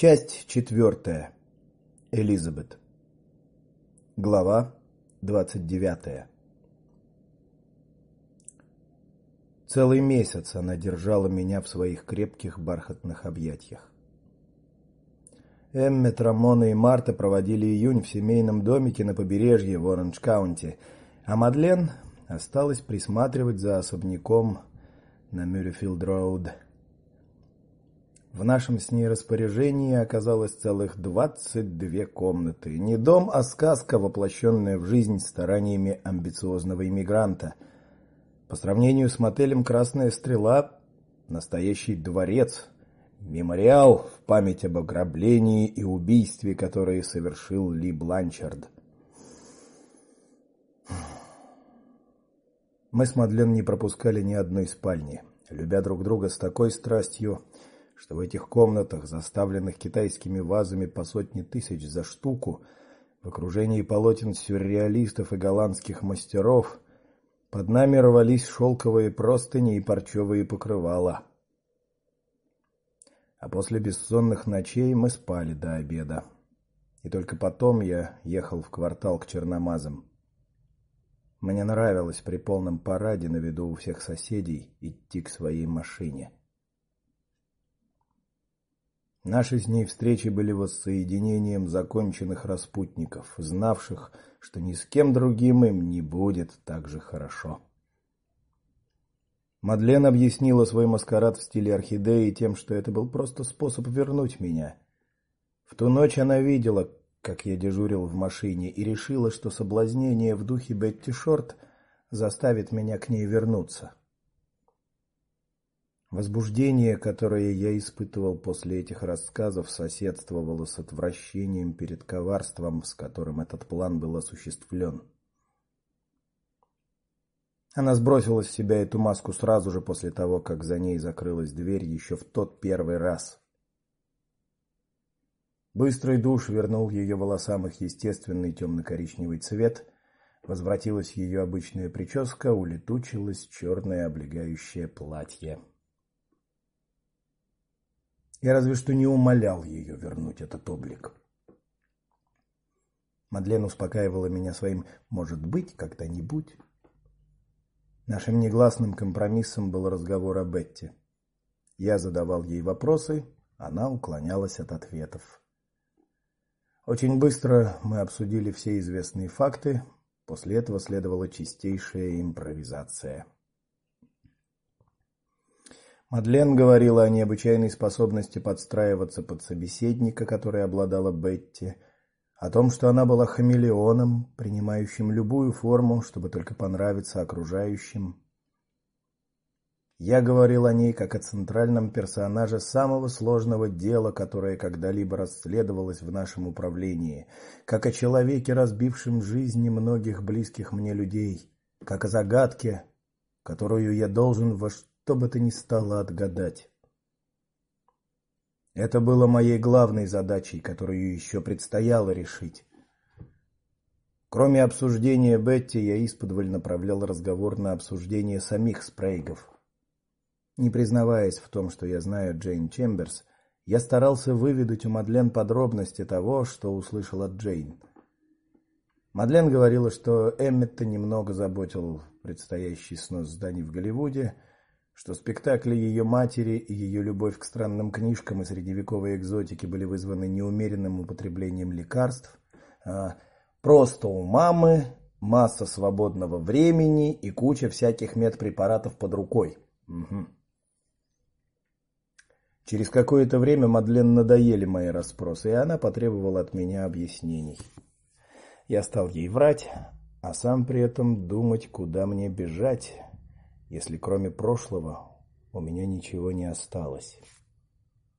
Часть четвертая. Элизабет. Глава двадцать девятая. Целый месяц она держала меня в своих крепких бархатных объятиях. Эммет, Рамона и Марта проводили июнь в семейном домике на побережье в Оранж-Каунти, а Мадлен осталась присматривать за особняком на Мюррифилд-роуд. В нашем с ней распоряжении оказалось целых двадцать две комнаты. Не дом, а сказка, воплощенная в жизнь стараниями амбициозного иммигранта. По сравнению с мотелем Красная стрела, настоящий дворец, Мемориал в память об ограблении и убийстве, которые совершил Ли Бланчард. Мы с Мадлен не пропускали ни одной спальни, любя друг друга с такой страстью, что в этих комнатах, заставленных китайскими вазами по сотне тысяч за штуку, в окружении полотен сюрреалистов и голландских мастеров, под нами рвались шелковые простыни и парчевые покрывала а после бессонных ночей мы спали до обеда. И только потом я ехал в квартал к Черномазам. Мне нравилось при полном параде на виду у всех соседей идти к своей машине. Наши с ней встречи были воссоединением законченных распутников, знавших, что ни с кем другим им не будет так же хорошо. Мадлен объяснила свой маскарад в стиле орхидеи тем, что это был просто способ вернуть меня. В ту ночь она видела, как я дежурил в машине, и решила, что соблазнение в духе Бетти Шорт заставит меня к ней вернуться. Возбуждение, которое я испытывал после этих рассказов, соседствовало с отвращением перед коварством, с которым этот план был осуществлен. Она сбросила с себя эту маску сразу же после того, как за ней закрылась дверь еще в тот первый раз. Быстрый душ вернул ее волосам их естественный темно коричневый цвет, возвратилась ее обычная прическа, улетучилось черное облегающее платье. Я разве что не умолял ее вернуть этот облик. Мадлен успокаивала меня своим: "Может быть, когда-нибудь". Нашим негласным компромиссом был разговор о Бетти. Я задавал ей вопросы, она уклонялась от ответов. Очень быстро мы обсудили все известные факты, после этого следовала чистейшая импровизация. Мадлен говорила о необычайной способности подстраиваться под собеседника, которой обладала Бетти о том, что она была хамелеоном, принимающим любую форму, чтобы только понравиться окружающим. Я говорил о ней как о центральном персонаже самого сложного дела, которое когда-либо расследовалось в нашем управлении, как о человеке, разбившем жизни многих близких мне людей, как о загадке, которую я должен во бы то ни стало отгадать. Это было моей главной задачей, которую еще предстояло решить. Кроме обсуждения Бетти, я исподволь направлял разговор на обсуждение самих Спрейгов. Не признаваясь в том, что я знаю Джейн Чемберс, я старался выведать у Мадлен подробности того, что услышал от Джейн. Мадлен говорила, что Эмметта немного заботил предстоящий снос зданий в Голливуде, что спектакли ее матери и ее любовь к странным книжкам и средневековой экзотике были вызваны неумеренным употреблением лекарств, а просто у мамы масса свободного времени и куча всяких медпрепаратов под рукой. Угу. Через какое-то время Мадлен надоели мои расспросы, и она потребовала от меня объяснений. Я стал ей врать, а сам при этом думать, куда мне бежать если кроме прошлого у меня ничего не осталось.